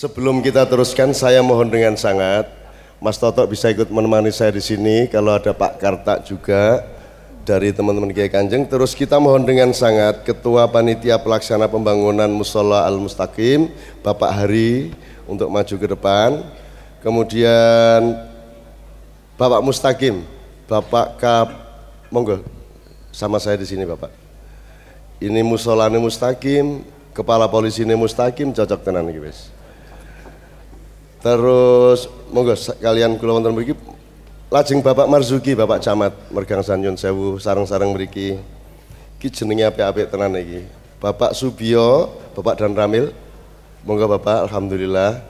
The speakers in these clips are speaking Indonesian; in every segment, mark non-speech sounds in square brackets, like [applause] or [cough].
Sebelum kita teruskan, saya mohon dengan sangat Mas Toto bisa ikut menemani saya di sini. Kalau ada Pak Karta juga dari teman-teman Kiai Kanjeng. Terus kita mohon dengan sangat Ketua Panitia Pelaksana Pembangunan Musola Al Mustaqim, Bapak Hari, untuk maju ke depan. Kemudian Bapak Mustaqim, Bapak Kap, monggo sama saya di sini Bapak. Ini musolane Mustaqim, kepala polisi ini Mustaqim, cocok tenan wis. Terus monggo kalian kula wonten mriki lajeng Bapak Marzuki, Bapak Camat Mergang Sanyun Sewu sareng-sareng mriki. Iki jenenge apik-apik tenan iki. Bapak Subio, Bapak Dan Ramil. Monggo Bapak, alhamdulillah.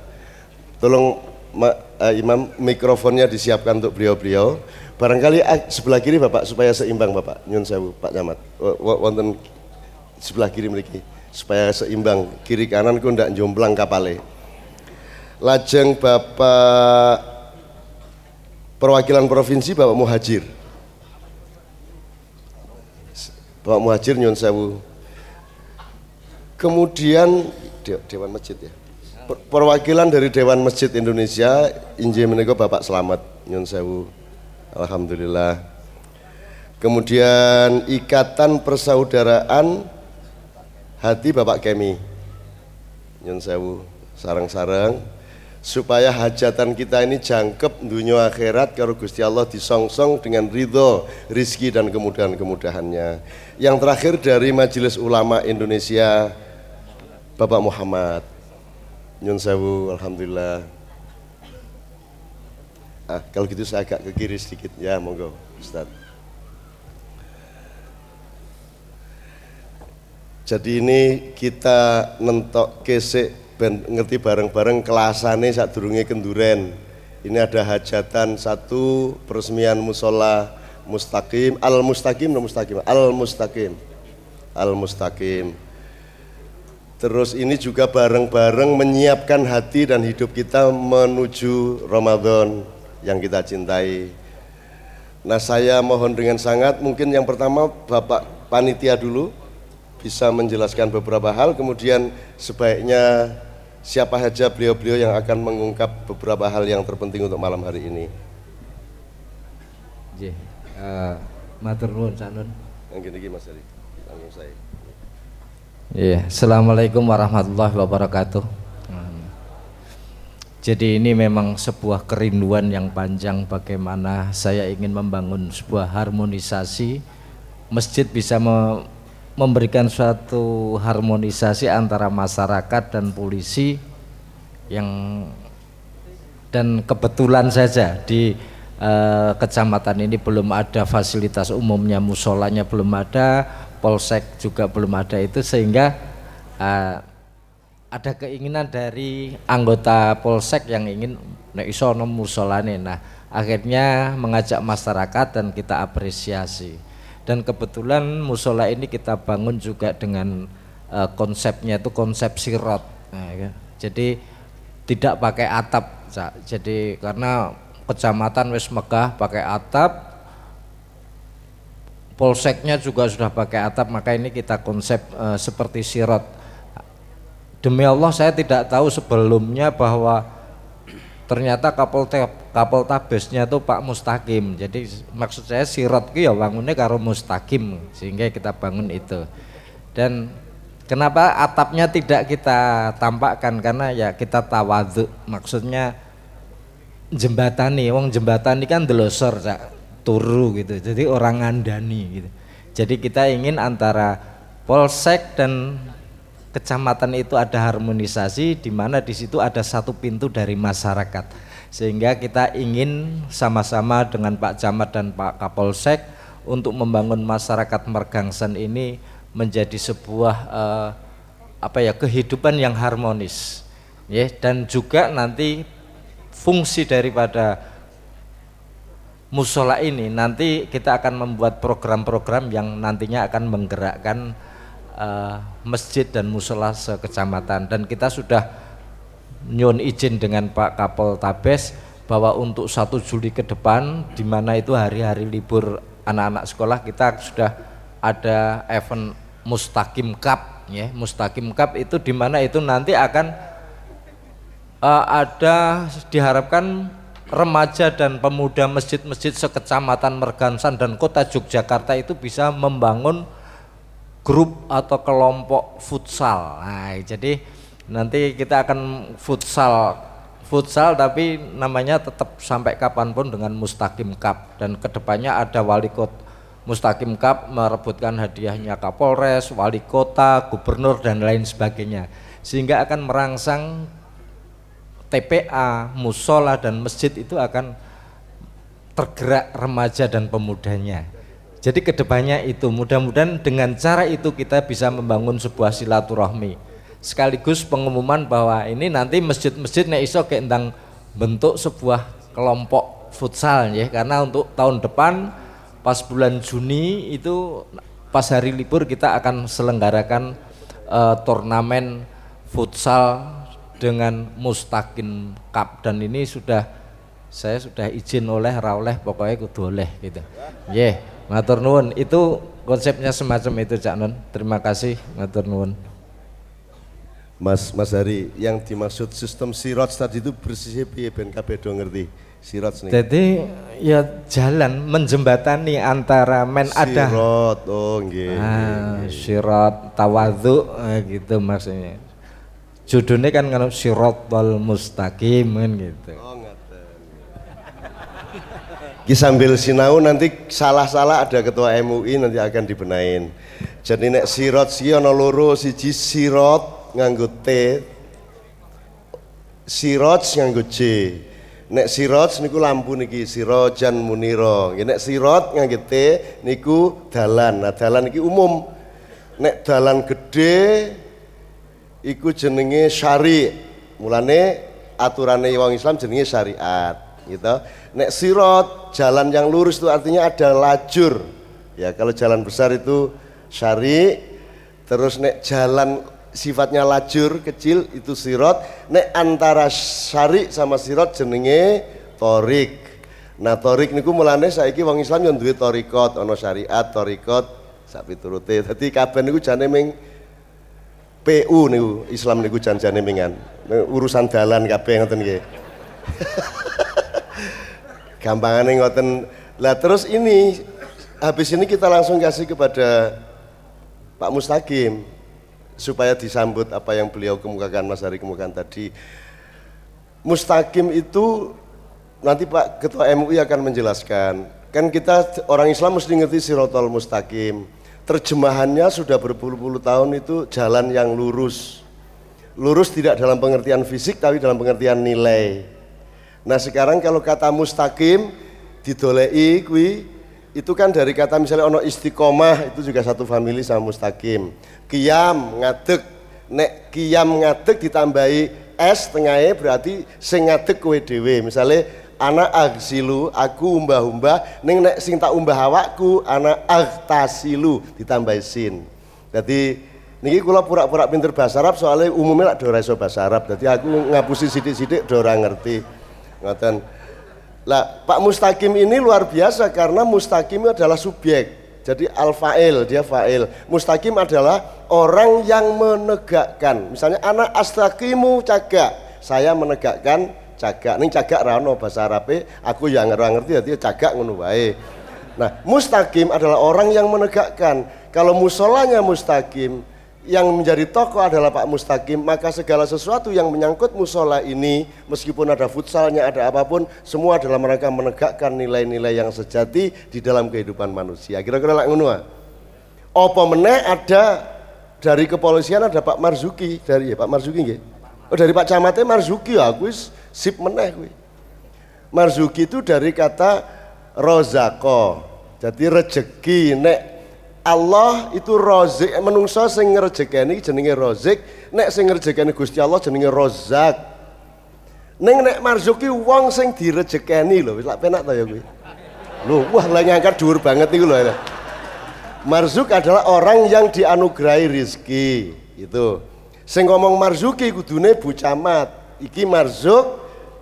Tolong ma, uh, Imam mikrofonnya disiapkan untuk beliau-beliau. Barangkali uh, sebelah kiri Bapak supaya seimbang Bapak. Nyun Sewu, Pak Camat. Wonten sebelah kiri mriki supaya seimbang. Kiri kanan ku ndak jomplang kapale lajeng Bapak perwakilan provinsi Bapak Muhajir. Bapak Muhajir Nyun Sewu. Kemudian Dewan Masjid ya. Perwakilan dari Dewan Masjid Indonesia Injil menika Bapak Selamat Nyun Sewu. Alhamdulillah. Kemudian Ikatan Persaudaraan Hati Bapak Kemi Nyun Sewu. Sarang-sarang supaya hajatan kita ini jangkep dunia akhirat kalau Gusti Allah disongsong dengan ridho, rizki dan kemudahan-kemudahannya. Yang terakhir dari Majelis Ulama Indonesia Bapak Muhammad Nyun Sewu, Alhamdulillah. Ah, kalau gitu saya agak ke kiri sedikit ya, monggo Ustaz. Jadi ini kita nentok kesek ben ngerti bareng-bareng kelasane durungnya kenduren. Ini ada hajatan satu peresmian musola mustaqim al mustaqim no mustaqim al mustaqim al mustaqim. Terus ini juga bareng-bareng menyiapkan hati dan hidup kita menuju Ramadan yang kita cintai. Nah saya mohon dengan sangat mungkin yang pertama Bapak Panitia dulu bisa menjelaskan beberapa hal kemudian sebaiknya siapa saja beliau-beliau yang akan mengungkap beberapa hal yang terpenting untuk malam hari ini. J, uh, matur nuwun sanun. Yang gini Mas Ari, tanggung saya. Iya, Assalamualaikum warahmatullahi wabarakatuh. Hmm. Jadi ini memang sebuah kerinduan yang panjang bagaimana saya ingin membangun sebuah harmonisasi masjid bisa me memberikan suatu harmonisasi antara masyarakat dan polisi yang dan kebetulan saja di uh, kecamatan ini belum ada fasilitas umumnya musolanya belum ada polsek juga belum ada itu sehingga uh, ada keinginan dari anggota polsek yang ingin nek iso musolane. Nah akhirnya mengajak masyarakat dan kita apresiasi dan kebetulan musola ini kita bangun juga dengan uh, konsepnya itu konsep sirot. Nah, ya. jadi tidak pakai atap jadi karena kecamatan wis megah pakai atap polseknya juga sudah pakai atap maka ini kita konsep uh, seperti sirot. Demi Allah saya tidak tahu sebelumnya bahwa ternyata kapol kapol tabesnya itu Pak Mustaqim. Jadi maksud saya sirot itu ya bangunnya karo Mustaqim sehingga kita bangun itu. Dan kenapa atapnya tidak kita tampakkan? Karena ya kita tawadhu maksudnya jembatan nih wong jembatan ini kan delosor cak, turu gitu. Jadi orang ngandani gitu. Jadi kita ingin antara polsek dan kecamatan itu ada harmonisasi di mana di situ ada satu pintu dari masyarakat. Sehingga kita ingin sama-sama dengan Pak Camat dan Pak Kapolsek untuk membangun masyarakat Mergangsan ini menjadi sebuah uh, apa ya kehidupan yang harmonis. Ya dan juga nanti fungsi daripada musola ini nanti kita akan membuat program-program yang nantinya akan menggerakkan uh, masjid dan musola sekecamatan. Dan kita sudah nyun izin dengan Pak Kapol Tabes bahwa untuk satu Juli ke depan di mana itu hari-hari libur anak-anak sekolah kita sudah ada event Mustaqim Cup ya. Mustaqim Cup itu di mana itu nanti akan uh, ada diharapkan remaja dan pemuda masjid-masjid sekecamatan Mergansan dan kota Yogyakarta itu bisa membangun grup atau kelompok futsal. Nah, jadi nanti kita akan futsal futsal tapi namanya tetap sampai kapan pun dengan Mustaqim Cup dan ke depannya ada wali kota Mustaqim Cup merebutkan hadiahnya Kapolres, wali kota, gubernur dan lain sebagainya sehingga akan merangsang TPA, musola dan masjid itu akan tergerak remaja dan pemudanya. Jadi ke depannya itu mudah-mudahan dengan cara itu kita bisa membangun sebuah silaturahmi. Sekaligus pengumuman bahwa ini nanti masjid-masjid nek iso kayak tentang bentuk sebuah kelompok futsal ya karena untuk tahun depan pas bulan Juni itu pas hari libur kita akan selenggarakan uh, turnamen futsal dengan Mustaqim Cup dan ini sudah saya sudah izin oleh rauleh pokoknya kudu oleh gitu. Yeah, matur nuwun. Itu konsepnya semacam itu Cak Nun. Terima kasih matur nuwun. Mas Mas Hari, yang dimaksud sistem sirot tadi itu bersih piye ben kabeh do ngerti? Sirot nih. Jadi ya jalan menjembatani antara men ada Sirot, oh nggih. Ah, sirot tawadhu eh, gitu maksudnya judulnya kan kalau sirotol mustaqim kan gitu oh Ki sambil sinau nanti salah-salah ada ketua MUI nanti akan dibenain. Jadi nek sirot si ono loro siji sirot nganggo T. Sirot nganggo J. Nek sirot niku lampu niki sirojan muniro. Nek sirot nganggo T niku dalan. Nah dalan iki umum. Nek dalan gede iku jenenge syari. Mulane aturane wong Islam jenenge syariat, gitu. Nek sirot jalan yang lurus itu artinya ada lajur. Ya, kalau jalan besar itu syari, terus nek jalan sifatnya lajur kecil itu sirot, nek antara syari sama sirot jenenge torik. Nah torik niku mulane saiki wong Islam yang duwe torikot, ono syariat, torikot, sapi turute. Dadi kabeh niku jane ming PU niku Islam niku janjane mingan. Urusan dalan kabeh ngoten nggih. [laughs] Gampangane ngoten. Lah terus ini habis ini kita langsung kasih kepada Pak Mustaqim supaya disambut apa yang beliau kemukakan Mas Hari kemukakan tadi. Mustaqim itu nanti Pak Ketua MUI akan menjelaskan. Kan kita orang Islam mesti ngerti sirotol mustaqim terjemahannya sudah berpuluh-puluh tahun itu jalan yang lurus. Lurus tidak dalam pengertian fisik tapi dalam pengertian nilai. Nah sekarang kalau kata mustaqim didolei kui itu kan dari kata misalnya ono istiqomah itu juga satu famili sama mustaqim. Kiam ngadeg. Nek kiam ngadeg ditambahi s tengahnya berarti sing ngadeg kue dewe. Misalnya anak agsilu aku umbah-umbah. Ning nek sing tak umbah awakku anak agtasilu ditambah sin. Jadi niki kula pura-pura pinter bahasa Arab soalnya umumnya lak iso bahasa Arab. Jadi aku ngapusi sidik-sidik do ngerti ngoten. Lah Pak Mustaqim ini luar biasa karena Mustaqim adalah subjek. Jadi al fa'il dia fa'il. Mustaqim adalah orang yang menegakkan. Misalnya anak astaqimu cagak. Saya menegakkan cagak. Ning cagak ra ono bahasa Arabe. Aku yang ora ngerti dadi cagak ngono wae. Nah mustaqim adalah orang yang menegakkan. Kalau musolanya mustaqim yang menjadi tokoh adalah Pak Mustaqim maka segala sesuatu yang menyangkut musola ini meskipun ada futsalnya ada apa pun semua adalah mereka menegakkan nilai-nilai yang sejati di dalam kehidupan manusia kira-kira lah ngono apa meneh ada dari kepolisian ada Pak Marzuki dari ya Pak Marzuki nggih oh dari Pak Camatnya Marzuki ya aku sip meneh kuwi. Marzuki itu dari kata rozako. Jadi rezeki nek Allah itu rozik menungso sing ngrejekeni jenenge rozik, nek sing ngrejekeni Gusti Allah jenenge rozak. Neng nek marzuki wong sing direjekeni lho, wis lak penak ta ya kuwi. Lho, wah lah ngangkat dhuwur banget iku lho. Marzuk adalah orang yang dianugerahi rizki itu. Sing ngomong marzuki kudune Bu Camat. Iki marzuk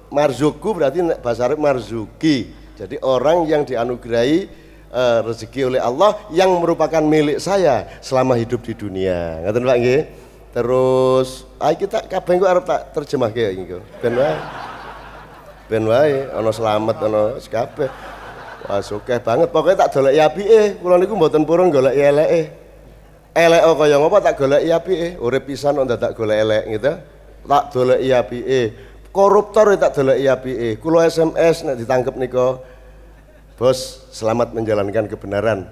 Marzuku berarti bahasa Arab marzuki. Jadi orang yang dianugerahi uh, rezeki oleh Allah yang merupakan milik saya selama hidup di dunia. Ngaten Pak nggih? Terus ayo kita kabeh engko arep tak terjemahke ya iki. Ben wae. Ben wae ana selamat ana kabeh. Wah, sukeh banget. Pokoknya tak golek apike. Kula niku mboten purun golek eleke. Elek kaya ngapa tak golek apike. Urip pisan ndak tak golek elek gitu. Tak golek apike. Koruptor tak golek apike. Kula SMS nek ditangkep nika. Bos, selamat menjalankan kebenaran.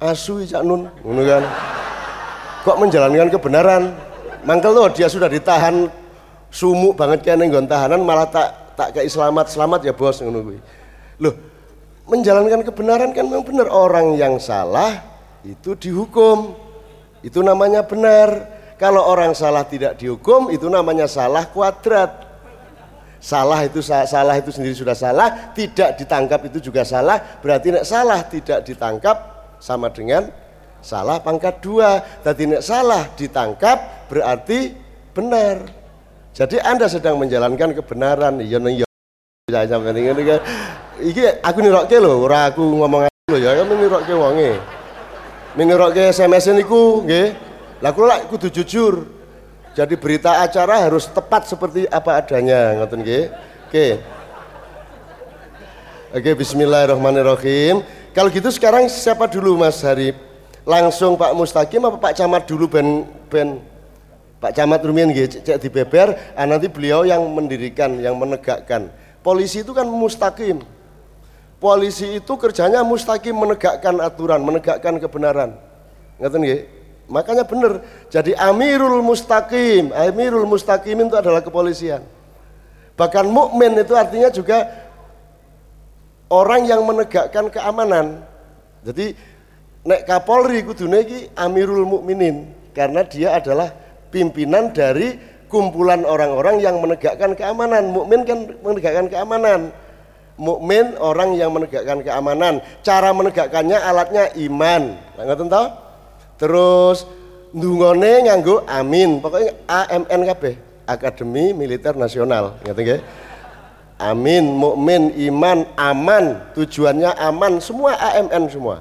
Asu Cak Nun, ngono kan. Kok menjalankan kebenaran? Mangkel loh dia sudah ditahan sumuk banget kene nggon tahanan malah tak tak kayak selamat selamat ya bos ngono kuwi. Loh, menjalankan kebenaran kan memang benar orang yang salah itu dihukum. Itu namanya benar. Kalau orang salah tidak dihukum itu namanya salah kuadrat. Salah itu salah itu sendiri sudah salah, tidak ditangkap itu juga salah. Berarti nek salah tidak ditangkap sama dengan salah pangkat dua. Tadi nek salah ditangkap berarti benar. Jadi Anda sedang menjalankan kebenaran. Ya ya ya ini kan. Iki aku nirokke lho, ora aku ngomong lho ya, kamu nirokke wonge. Menirokke SMS niku nggih. Lah kula kudu jujur. Jadi berita acara harus tepat seperti apa adanya, ngoten nggih. Oke. Oke, bismillahirrahmanirrahim. Kalau gitu sekarang siapa dulu Mas Harip? Langsung Pak Mustaqim apa Pak Camat dulu ben ben Pak Camat Rumian nggih cek di beber, ah, nanti beliau yang mendirikan, yang menegakkan. Polisi itu kan mustaqim. Polisi itu kerjanya mustaqim menegakkan aturan, menegakkan kebenaran. Ngerti nggih? Makanya benar. Jadi Amirul Mustaqim, Amirul Mustaqim itu adalah kepolisian. Bahkan mukmin itu artinya juga orang yang menegakkan keamanan. Jadi nek Kapolri kudune iki Amirul Mukminin karena dia adalah pimpinan dari kumpulan orang-orang yang menegakkan keamanan. Mukmin kan menegakkan keamanan. Mukmin orang yang menegakkan keamanan. Cara menegakkannya alatnya iman. Ngerti tahu? Terus ndungone nganggo amin. Pokoknya AMN kabeh, Akademi Militer Nasional. Ngerti nggih? Amin, mukmin, iman, aman. Tujuannya aman, semua AMN semua.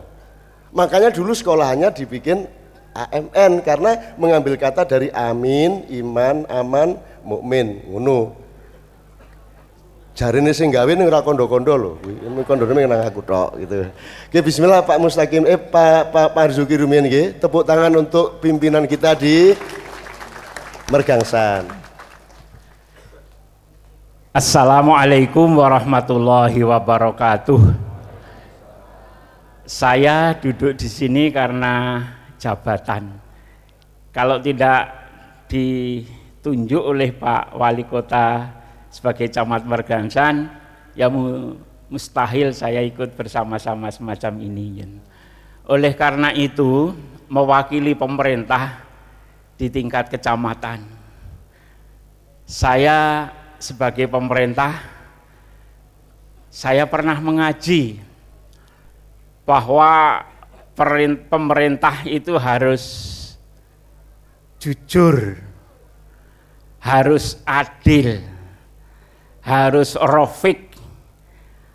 Makanya dulu sekolahannya dibikin AMN karena mengambil kata dari amin, iman, aman, mukmin, ngono jarine sing gawe ning ora kondo-kondo lho. Kuwi kondone nang aku tok gitu. Oke, bismillah Pak Mustaqim eh Pak Pak Marzuki Rumian nggih. Tepuk tangan untuk pimpinan kita di Mergangsan. Assalamualaikum warahmatullahi wabarakatuh. Saya duduk di sini karena jabatan. Kalau tidak ditunjuk oleh Pak Wali Kota sebagai camat Mergangsan ya mustahil saya ikut bersama-sama semacam ini. Oleh karena itu mewakili pemerintah di tingkat kecamatan. Saya sebagai pemerintah saya pernah mengaji bahwa pemerintah itu harus jujur, harus adil, harus rofik,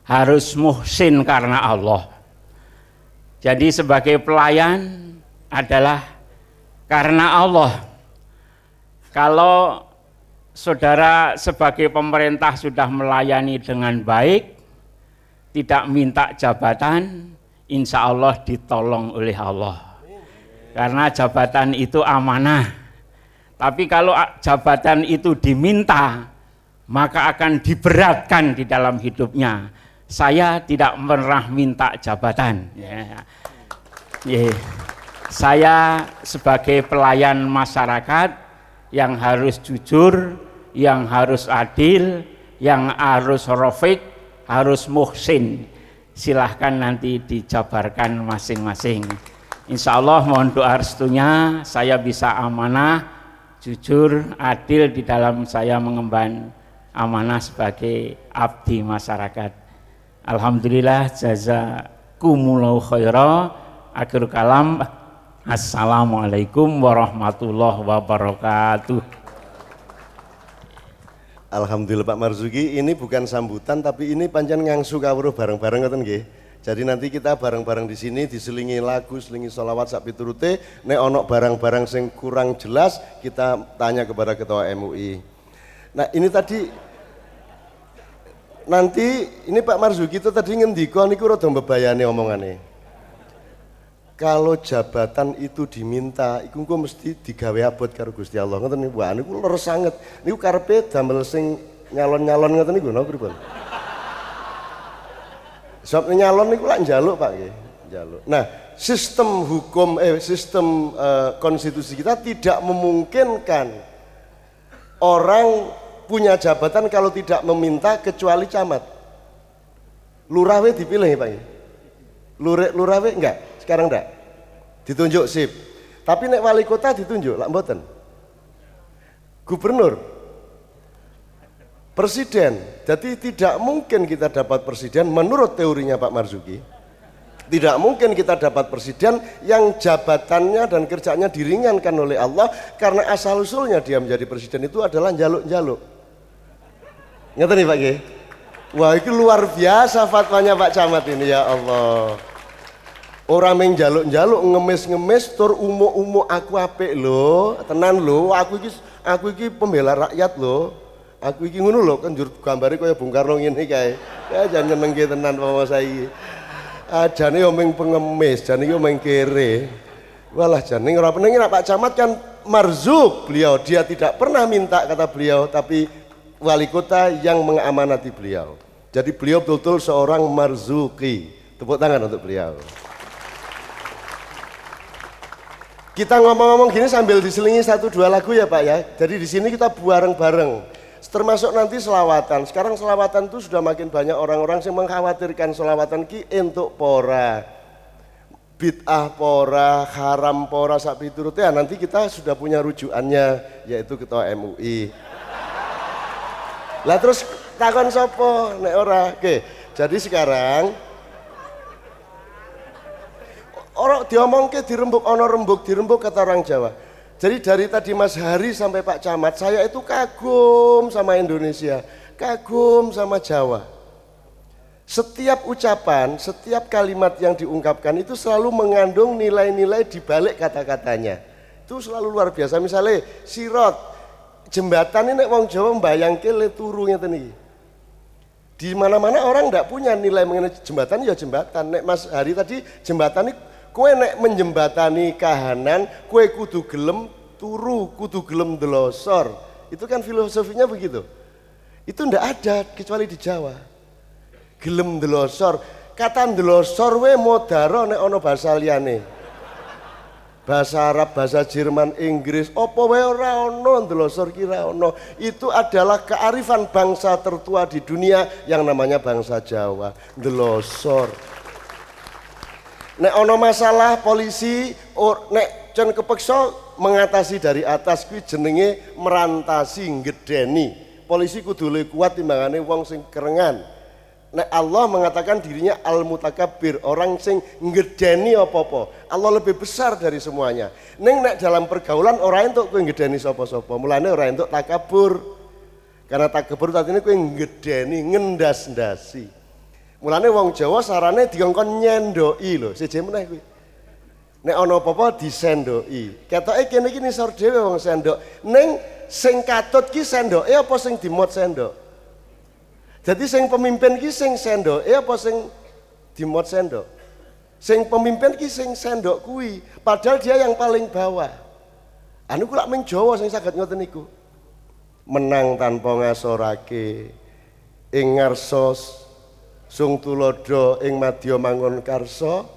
harus muhsin karena Allah. Jadi sebagai pelayan adalah karena Allah. Kalau saudara sebagai pemerintah sudah melayani dengan baik, tidak minta jabatan, insya Allah ditolong oleh Allah. Karena jabatan itu amanah. Tapi kalau jabatan itu diminta, maka akan diberatkan di dalam hidupnya. Saya tidak pernah minta jabatan. Ya. Ya. Saya sebagai pelayan masyarakat yang harus jujur, yang harus adil, yang harus rofik, harus muhsin. Silahkan nanti dijabarkan masing-masing. Insya Allah mohon doa restunya saya bisa amanah, jujur, adil di dalam saya mengemban amanah sebagai abdi masyarakat. Alhamdulillah jazakumullahu khaira. Akhir kalam Assalamualaikum warahmatullahi wabarakatuh. Alhamdulillah Pak Marzuki, ini bukan sambutan tapi ini panjang ngangsu kawruh bareng-bareng ngoten nggih. Jadi nanti kita bareng-bareng di sini diselingi lagu, selingi sholawat sak piturute, nek onok barang-barang sing kurang jelas kita tanya kepada ketua MUI. Nah ini tadi nanti ini Pak Marzuki itu tadi ngendiko niku rada mbebayani omongane. Kalau jabatan itu diminta, iku engko mesti digawe abot karo Gusti Allah. Ngoten niku. Wah niku leres sanget. Niku karepe damel sing nyalon-nyalon ngoten niku napa pripun? Sebab nyalon niku lak njaluk Pak nggih, njaluk. Nah, sistem hukum eh sistem eh, konstitusi kita tidak memungkinkan orang punya jabatan kalau tidak meminta kecuali camat. Lurah we dipilih ya Pak ya? Lurah, lurah we enggak? Sekarang enggak? Ditunjuk sip. Tapi nek wali kota ditunjuk lak mboten. Gubernur presiden. Jadi tidak mungkin kita dapat presiden menurut teorinya Pak Marzuki. Tidak mungkin kita dapat presiden yang jabatannya dan kerjanya diringankan oleh Allah karena asal usulnya dia menjadi presiden itu adalah jaluk-jaluk. Ngerti nih Pak G? Wah itu luar biasa fatwanya Pak Camat ini ya Allah. Orang yang jaluk-jaluk ngemis-ngemis tur umu-umu aku apik lo, tenan lo, aku iki aku iki pembela rakyat lo. Aku iki ngono lho kan jur gambare kaya Bung Karno ngene kae. Ya jan nyenengke tenan apa saiki. Ajane yo ming pengemis, jane yo ming kere. Walah jane ora peneng Pak Camat kan marzuk beliau. Dia tidak pernah minta kata beliau, tapi wali kota yang mengamanati beliau. Jadi beliau betul-betul seorang marzuki. Tepuk tangan untuk beliau. Kita ngomong-ngomong gini sambil diselingi satu dua lagu ya Pak ya. Jadi di sini kita bareng-bareng termasuk nanti selawatan. Sekarang selawatan itu sudah makin banyak orang-orang yang mengkhawatirkan selawatan ki untuk pora. Bid'ah pora, haram pora, sapi turut ya nanti kita sudah punya rujukannya yaitu ketua MUI. Lah terus takon sopo nek ora. Oke, jadi sekarang orang diomongke dirembuk ono rembuk dirembuk kata orang Jawa. Jadi dari tadi Mas Hari sampai Pak Camat, saya itu kagum sama Indonesia, kagum sama Jawa. Setiap ucapan, setiap kalimat yang diungkapkan itu selalu mengandung nilai-nilai di balik kata-katanya. Itu selalu luar biasa. Misalnya sirot, jembatan ini wong Jawa membayangke le turu ngeten Di mana-mana orang tidak punya nilai mengenai jembatan ya jembatan. Nek Mas Hari tadi jembatan ini Kue nek menjembatani kahanan, kue kudu gelem turu, kudu gelem delosor. Itu kan filosofinya begitu. Itu ndak ada kecuali di Jawa. Gelem delosor. Kata delosor we modaro nek ono bahasa liyane. Bahasa Arab, bahasa Jerman, Inggris, opo we ora ono delosor kira ono. Itu adalah kearifan bangsa tertua di dunia yang namanya bangsa Jawa. Delosor nek ono masalah polisi or, nek jan kepeksa mengatasi dari atas kuwi jenenge merantasi ngedeni polisi kudu kuat timbangane wong sing kerengan nek Allah mengatakan dirinya al mutakabbir orang sing ngedeni apa-apa Allah lebih besar dari semuanya neng nek dalam pergaulan orang untuk kowe ngedeni sapa-sapa mulane orang untuk takabur karena takabur tadi ini kowe ngedeni ngendas-ndasi Mulane wong Jawa sarane dikongkon nyendoki lho, siji meneh kuwi. Nek ana apa-apa disendoki. Ketoke kene iki nisor dhewe wong sendok. Ning sing katut ki sendoke apa sing dimot sendok? Jadi sing pemimpin ki sing sendoke apa sing dimot sendok? Sing pemimpin ki sing sendok kuwi, padahal dia yang paling bawah. Anu kula ming Jawa sing saged ngoten niku. Menang tanpa ngasorake ing ngarsos sung tulodo ing madya mangun karsa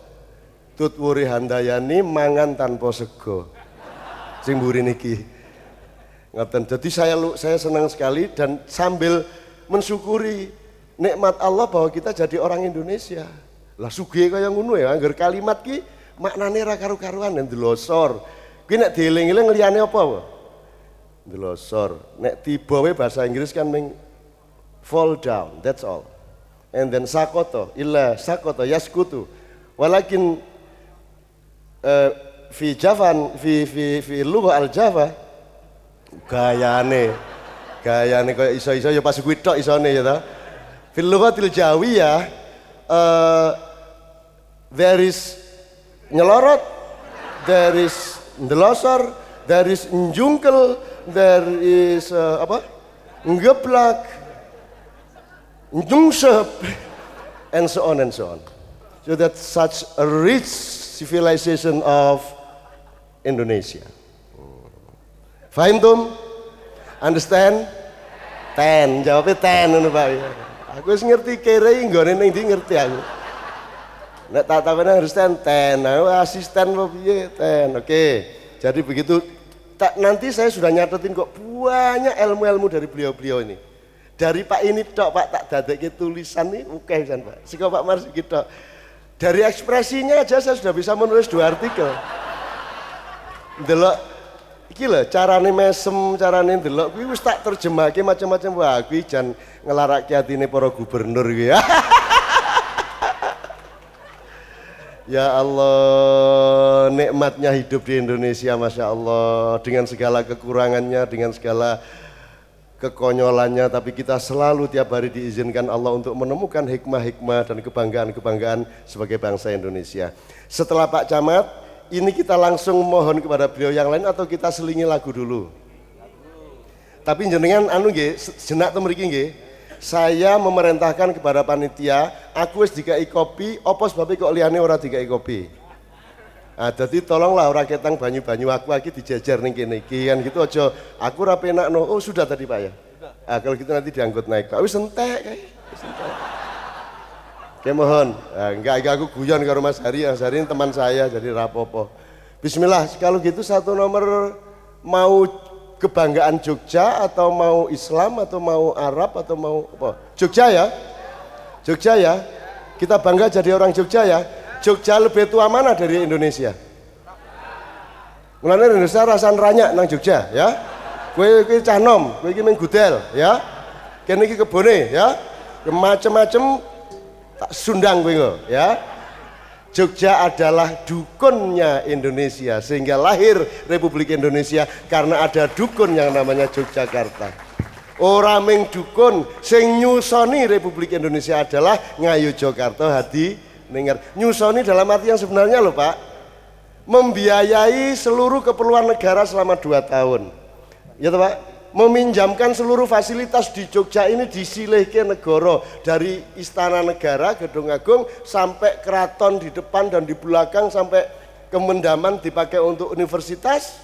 tutwuri handayani mangan tanpa sego sing mburi niki ngoten jadi saya saya senang sekali dan sambil mensyukuri nikmat Allah bahwa kita jadi orang Indonesia. Lah sugih kaya ngono ya anggar kalimat ki maknane ra karu-karuan ndelosor kuwi nek dieling-eling liyane apa ndelosor nek tiba bahasa Inggris kan ming fall down that's all. And then sakoto illa sakoto yaskutu. Walakin uh, fi Javan fi fi fi lugha al Java gayane gayane kaya iso-iso ya pas kuwi tok isone ya ta fil lughatil jawiyah uh, there is nyelorot, there is ndelosor, there is njungkel, there is uh, apa? ngeblak, njungsep, and so on and so on. So that's such a rich civilization of Indonesia. Fahim tum? Understand? Ten, jawabnya ten ngono Pak. Aku wis ngerti kere nggone ning ndi ngerti aku. Nek tak takone understand ten, aku asisten piye ten. Oke. Jadi begitu tak nanti saya sudah nyatetin kok banyak ilmu-ilmu dari beliau-beliau ini. Dari Pak ini tok Pak tak dadekke tulisan nih oke okay, Pak. Sika Pak Mars gitu. Dari ekspresinya aja saya sudah bisa menulis dua artikel. Delok iki lho carane mesem, carane ndelok kuwi wis tak terjemahke macam-macam wah kuwi jan ngelarake atine para gubernur kuwi ya. [laughs] ya Allah, nikmatnya hidup di Indonesia Masya Allah dengan segala kekurangannya, dengan segala kekonyolannya tapi kita selalu tiap hari diizinkan Allah untuk menemukan hikmah-hikmah dan kebanggaan-kebanggaan sebagai bangsa Indonesia. Setelah Pak Camat, ini kita langsung mohon kepada beliau yang lain atau kita selingi lagu dulu? Tapi jenengan anu nggih, jenak to mriki nggih. Saya memerintahkan kepada panitia, aku wis dikai kopi, apa sebabnya kok liyane ora dikai kopi? Ah, jadi tolonglah orang ketang banyu-banyu aku lagi dijejer nih kene iki kan gitu aja. Aku ora no. Oh, sudah tadi Pak ya. Ah, kalau gitu nanti diangkut naik Pak. Wis entek kayak. Wis entek. Oke mohon, nah, enggak, enggak aku guyon ke rumah Hari, Mas Hari ini teman saya jadi rapopo. Bismillah, kalau gitu satu nomor mau kebanggaan Jogja atau mau Islam atau mau Arab atau mau apa? Jogja ya? Jogja ya? Kita bangga jadi orang Jogja ya? Jogja lebih tua mana dari Indonesia? Mulanya Indonesia rasan ranya nang Jogja ya. Kue kue cah nom, kue iki gudel ya. Iki kebone ya. Macem-macem tak sundang bingo ya. Jogja adalah dukunnya Indonesia sehingga lahir Republik Indonesia karena ada dukun yang namanya Yogyakarta. Orang ming dukun sing nyusoni Republik Indonesia adalah ngayu Jakarta hadi dengar nyusoni dalam arti yang sebenarnya loh Pak. Membiayai seluruh keperluan negara selama dua tahun. Ya Pak meminjamkan seluruh fasilitas di Jogja ini disilih ke negara dari istana negara Gedung Agung sampai keraton di depan dan di belakang sampai kemendaman dipakai untuk universitas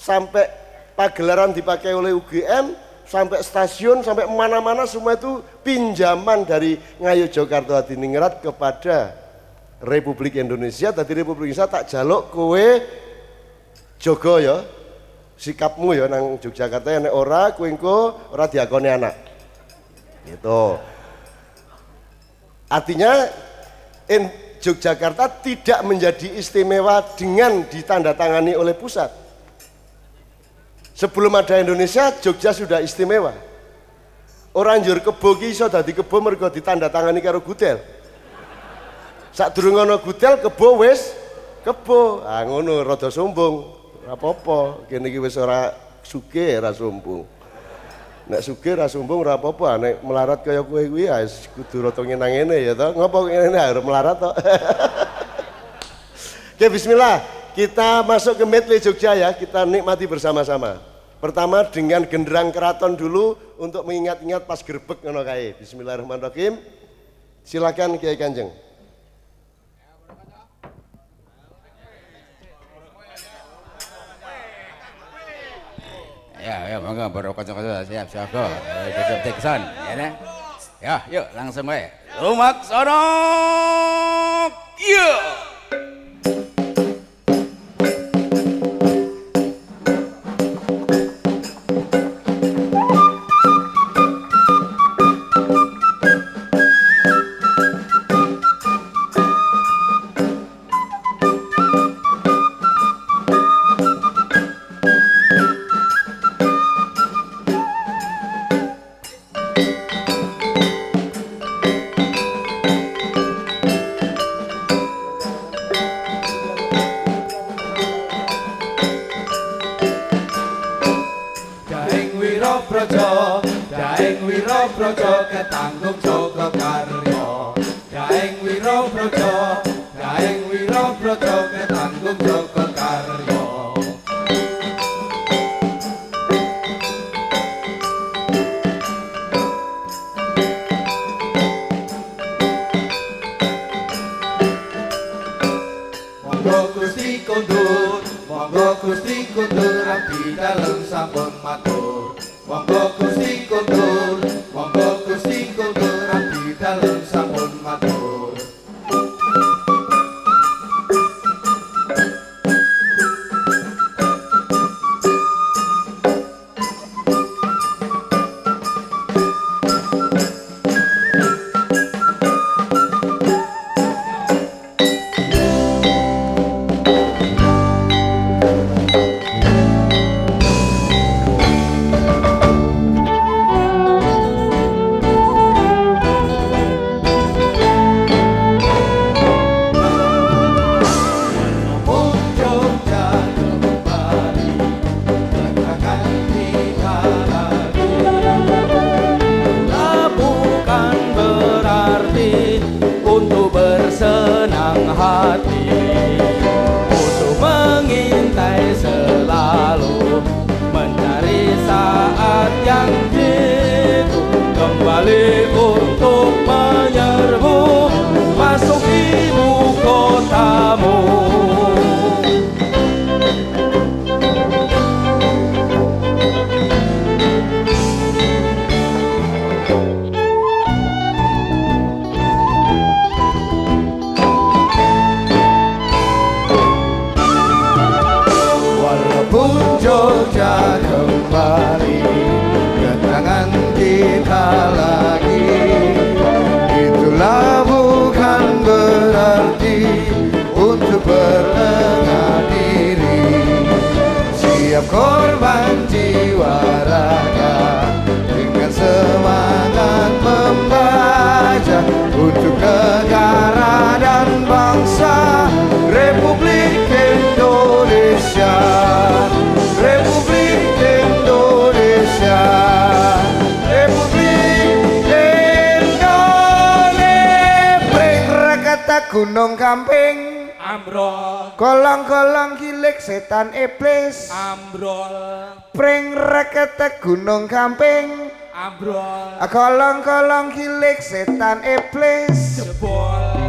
sampai pagelaran dipakai oleh UGM sampai stasiun sampai mana-mana semua itu pinjaman dari Ngayu Jakarta Hadiningrat kepada Republik Indonesia. Tadi Republik Indonesia tak jaluk kowe Jogo ya sikapmu ya nang Yogyakarta ya nek ora kowe engko ora diakoni anak. Gitu. Artinya in Yogyakarta tidak menjadi istimewa dengan ditandatangani oleh pusat. Sebelum ada Indonesia, Jogja sudah istimewa. Orang jur kebo ki iso dadi kebo mergo ditandatangani karo Gudel. Sak durung ana Gudel kebo wis kebo. Ah ngono rada sombong. Apa-apa, kene iki wis sugih ora. Nek sugih ora sombong ora nek melarat kaya kowe kuwi ya kudu rada ngenang ngene ya toh. Ngopo ngene harus melarat toh. [laughs] Oke, bismillah. Kita masuk ke medley Jogja ya, kita nikmati bersama-sama. Pertama dengan genderang keraton dulu untuk mengingat-ingat pas gerbek ngono kae. Bismillahirrahmanirrahim. Silakan Kiai Kanjeng. Ya, ya, monggo baru kanca-kanca siap siap go. Tutup teksan, ya ne? Ya, yuk langsung wae. Lumak sono. Yuk. God. kolong-kolong kilik setan iblis. Ambrol. Pring rekete gunung kamping ambrol. Kolong-kolong kilik setan iblis. Jebol.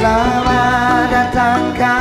Selamat datang kawan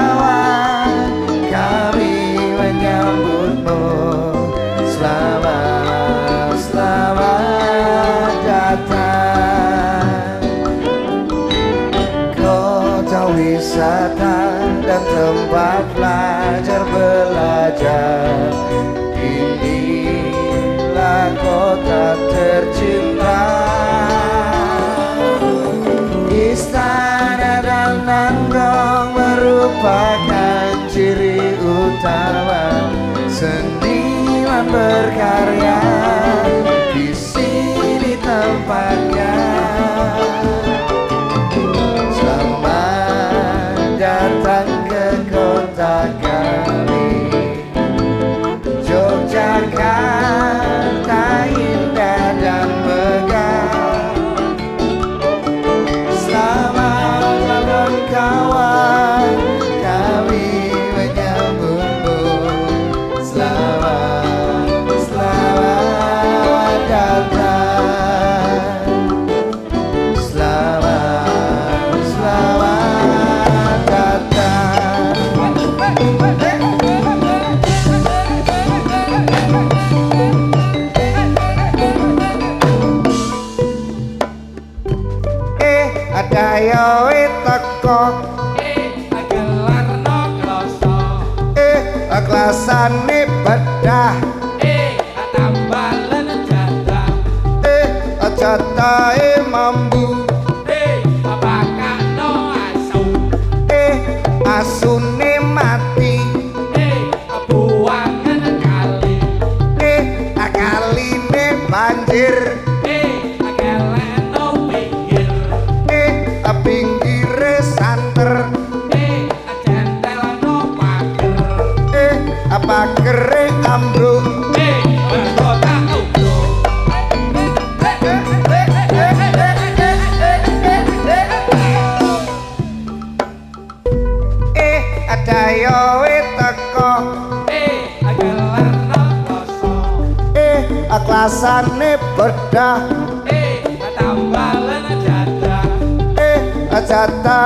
resgatar.